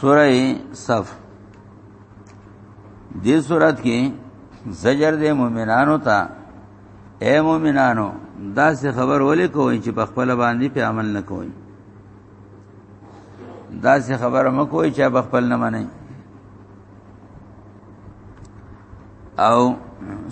سوره صف دې سورات کې زجر دې مؤمنانو ته اے مؤمنانو دا څه خبر ولې کوئ چې په خپل باندې په عمل نه کوئ دا څه خبر مکوئ چې په خپل نه منئ او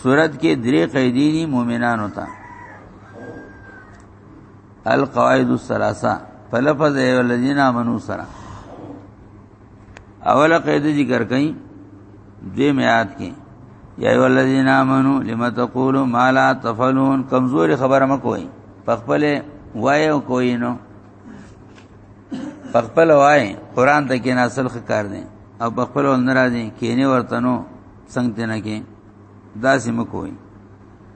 صورت کې درې قیدی دي مؤمنانو ته القواعد الثلاثه په لفظ ایو الذین آمنو سره اوله قاعده ذکر کئ دې میات کې یا ایو الذین آمنو لما تقولوا ما لا تفعلون کمزوري خبره مکوئ پخپل وای او کوی نو پخپل وای قران ته کې ناسل خکار دي او پخپل ناراضي کینه ورتنو څنګه نه کې داسې مکوئ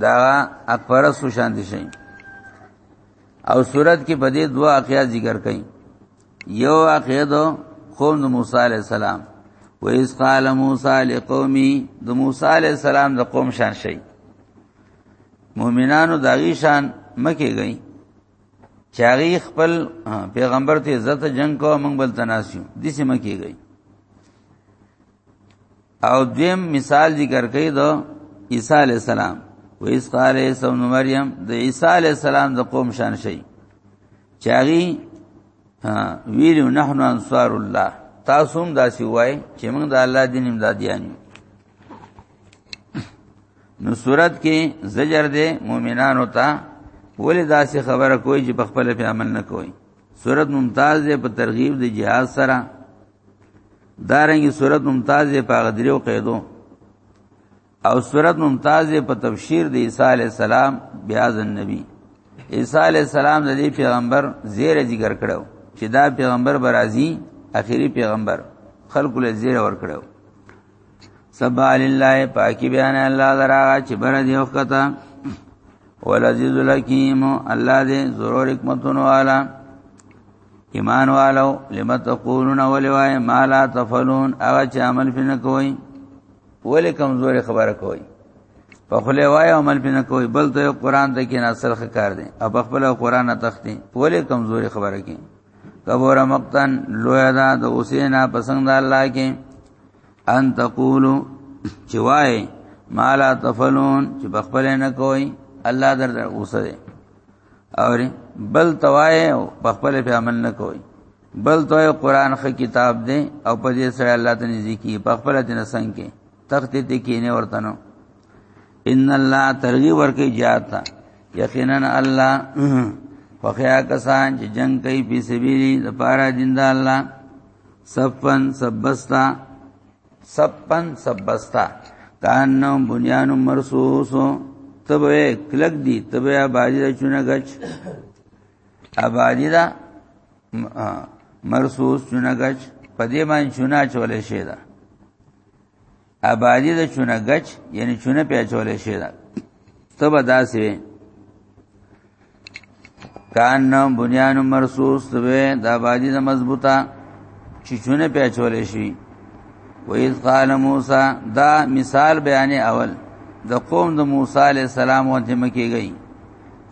دا اکبر سو شان دي شي او صورت کې په دې دوا اقیا ذکر کړي یو اقیا دو قوم د موسی علی السلام و اس قال موسی لقومي د موسی علی السلام د قوم شان شي مؤمنانو داغي شان مکه گئی چاغي خپل پیغمبر ته عزت جنگ کو موږ بل تناسیو دسی مکه گئی او دیم مثال ذکر کړي دو عیسی علی السلام و اس قال عیسی ابن مریم د عیسی علی السلام د قوم شان شي چاغي ویلو نحنو انصار الله تاسو هم داسې وای چې موږ د الله دین امدادیان یو نو صورت کې زجر دے مؤمنانو ته ولې داسې خبره کوي چې په خپل په عمل نه کوي صورت ممتاز دے په ترغیب د جهاد سره دارنګي صورت ممتاز په غدریو قیدو او صورت ممتاز په تبشیر د عیسی علی السلام بیا ځن نبی عیسی علی السلام د دې پیغمبر زیر ذکر کړو چې دا پیغمبر برازي اخیری پیغمبر خلق له زیر ور کړو سبح لله پاکی بیان الله درا چې بر دی وخته ولذیذ الحکیم الله دې ضرور حکمتونو والا ایمان والو لم تقولون ولوای ما لا تفعلون هغه چې عمل پنه کوي ولې کمزوري خبره کوي په خله وای عمل پنه کوي بل ته قران ته کې ناصر کار دي او په خپل قران نه تختی ولې کمزوري خبره کوي کبور مقتن لویا دا د حسینا پسند الله کې ان تقولو چې وای مالا تفلون چې بخبل نه کوي الله در اوسه اوري بل توای په خپل په عمل نه کوي بل توای قران خ کتاب دی او په دې سره الله ته نږدې کی په خپل دین سنگ کې تخت دې کې نه ورته نو ان الله ترغیب ورکه جاتا یقینا الله فخیا کسان چې جنگ کوي په سبیلی د پارا دین د الله صفن سبستا سپن سبستا کانو بنیان مرصوص تبه کلک دی تبه آبادی دا چونه گچ آبادی دا مرصوص چونه گچ پدې باندې چونه چولې شي دا آبادی دا چونه گچ یعنی چونه په چولې شي دا تبه داسې کان نو بنیان مرصوص وې د آبادی د مضبوطه چې چونه پیچولې شي وایز قال موسی دا مثال بیان اول د قوم د موسی علی السلام وته مکی گئی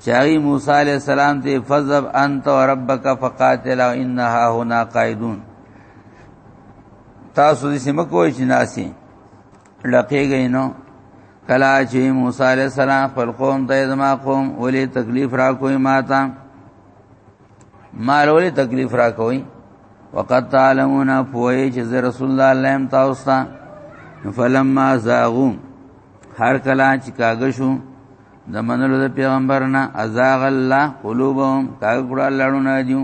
چاغي موسی علی السلام ته فذب انت وربک فقاتل انها هنا قائدون تاسو دې سم کوی چې ناسي لقیږي نو کلا چې موسی علی السلام خپل قوم ته زما قوم ولې تکلیف را کوي ماته مال ولې تکلیف را کوي وقد تعلمون پوهی چې رسول الله علیم تاسو ته فلما زاغو هر کلا چې کاږ شو د منلو د پیغمبر نه ازاغ الله قلوبهم کاګړه لړونه دیو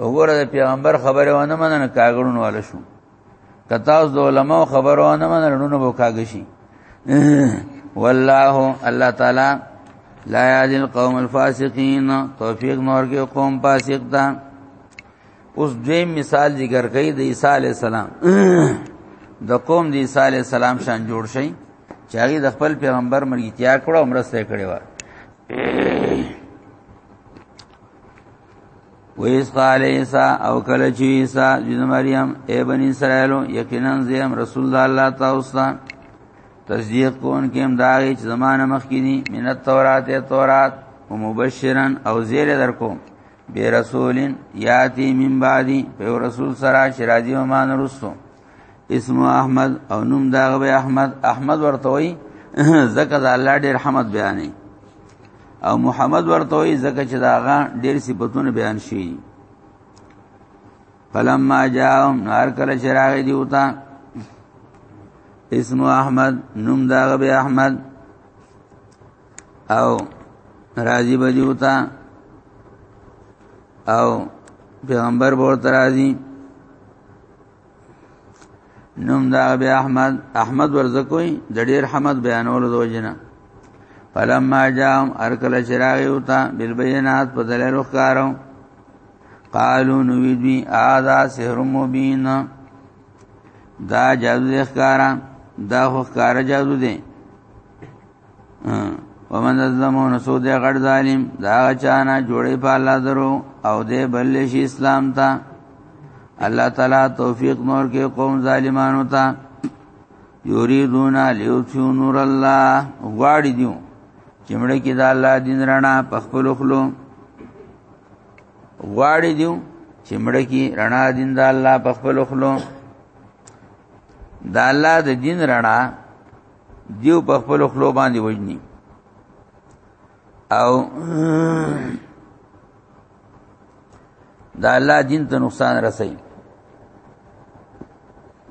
وګوره د پیغمبر خبره ونه مننه کاګړونه والا شو کتا اوس د علماء خبرو نه منل نو نو کاږي والله الله تعالی لا یاد القوم الفاسقین توفیق نور کې قوم فاسق ده اوس دې مثال ذکر کړي د عیسی علی السلام د قوم د عیسی علی السلام شان جوړ شي چې هغه د خپل پیغمبر مرګ تیار کړو عمر سره کړی و ویس قال عیسی او کله چې عیسی د مریم ای بنی اسرائیل یقینا زم رسول الله الله تعالی تصدیق کون کې امداري چې زمانه مخکینی من التورات تورات او مبشرا او زیر در کوم بی رسولین یاتی من بعدی په رسول سره شراجی و مان رسو اسم احمد او نوم دا غوي احمد احمد ورته وي زکه دا الله ډېر حمد بیانې او محمد ورته وي زکه چې دا غا ډېر صفاتونه بیان شي فلما جاءهم نار کله چراغ دی وتا اسم احمد نوم دا غوي احمد او راضی بدیوتا او پیغمبر ورته راضی نوم دا بی احمد احمد ورزکوی د ډیر حمد بیانولو د وجنه فلما جام ارکل چراغ یوتا بالبینات په دلیل وکارو قالو نو وی اذا سحر مبین دا جادو ښکارا دا خو ښکارا جادو دی ومن ظلمو نسو دې غړ ظالم دا چانا جوړې په الله درو او دې بل شي اسلام ته الله تعالی توفیق نور کې قوم ظالمانو ته یریدون لیوتیو نور الله غواړي دیو چې مړ کې دا الله دین رڼا په خپل خلو غواړي دیو چې مړ کې رڼا دین دا الله په خپل خلو دا الله د دین رڼا دیو په خپل خلو باندې وجني او دا الله دین ته نقصان رسي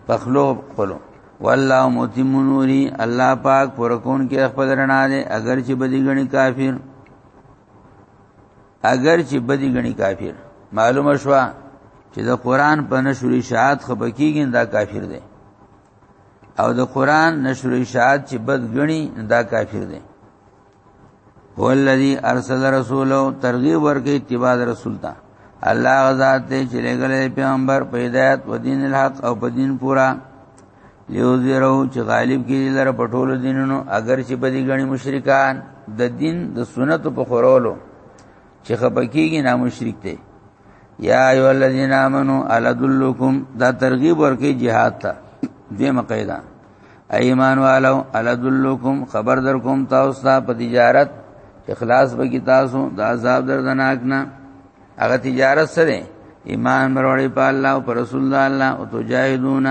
په خلو خپلو والله متم نوري الله پاک پر کون کې خپل رڼا دي اگر چې بدی غني کافر اگر چې بدی غني کافر معلومه شو چې د قران په نشوري شاعت خبکیږي دا کافر دی او د قران نشر اشاعت چې بد غني دا کافر دی هو الذی ارسل رسوله ترغیب ورکې اتباع رسول ته الله غزاد ته چې لګلې پیغمبر پیدایت و دین الحق او په دین پورا لیو زیرو چې غالب کې لره پټول دینونو اگر چې بدی غني مشرکان د دین د سنت په خورولو چې خپکیږي نه مشرک دی یا ایو الذین آمنو الذلکم دا ترغیب ورکی jihad ته دې مقیدا ایمان والو الذلکم خبر در کوم تاسو ته په تجارت اخلاص به کی تاسو د عذاب دردناک نه هغه تجارت سره ایمان مروړی په الله او پر رسول الله او تجاهدون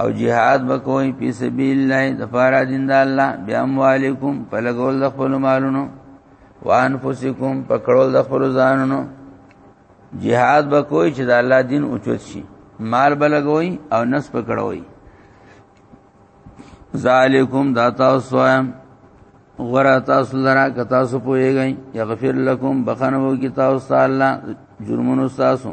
او جهاد وکوي په سبیل الله د فارا دین د الله بیا اموالکم په لګول د خپل مالونو وانفسکم په کړول د خپل ځانونو جهاد وکوي چې د الله دین اوچت شي مال بلګوي او نفس په کړوي ذالکم دا تاسو وایم غره تاسو لرا که تاسو پوهیږئ یغفر لکم بخنو کی تاسو الله جرمونو تاسو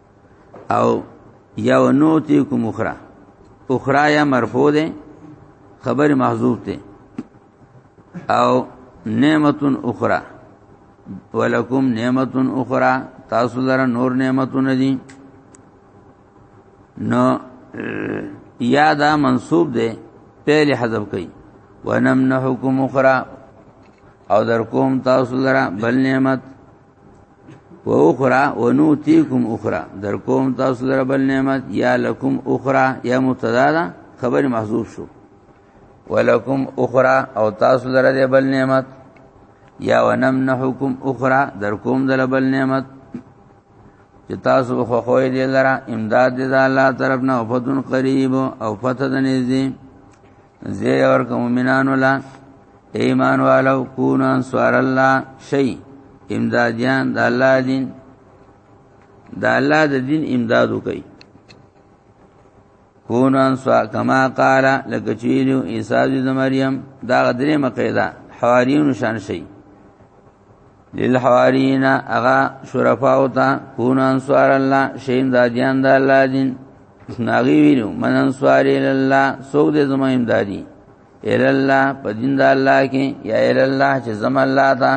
او یا ونوتی کوم اخرى اخرى یا مرفوع ده خبر محذوف ده او نعمت اخرى ولکم نعمت اخرى تاسو لره نور نعمتونه دي نو یا دا منصوب ده پیل حذف کئ ونمنحکم اخرى او در کوم تاسو لرا بل نعمت و اخرى ونوتيكم اخرى در کوم تاسو در بل نعمت یا لکم اخرى یا مبتدا ده خبر محذوف شو ولکم اخرى او تاسو در بل نعمت یا ونمنحکم اخرى در کوم در بل نعمت چې تاسو خو خو دې لره امداد دې الله طرف نه او فتن قریب او فتح دې زی اور مومنان ولا ایمان والو کون انصار الله شی امدادیان د الله دین د الله د دین امداد وکي کون انصار کما قال لکچیلو عیسی د مریم دا غدرې مقیدا حواریون شان شي للحوارین اغا شرفا او تا کون انصار الله شین دادیان د الله دین ناغي ویلو من انصار الله سوګ دې زما امدادي ال الله په دین د الله کې یا ال الله چې زما الله تا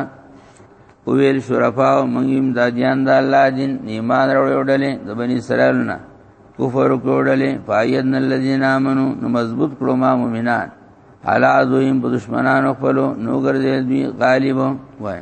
او ویل شرفا او موږ امدادیان د الله دین ایمان وروړلې د بنی اسرائیل نه کفر کوړلې فایدن الذین امنو نو مضبوط کړو ما مؤمنان علا دویم په دشمنانو خپلو نو ګرځېدل دوی غالب وای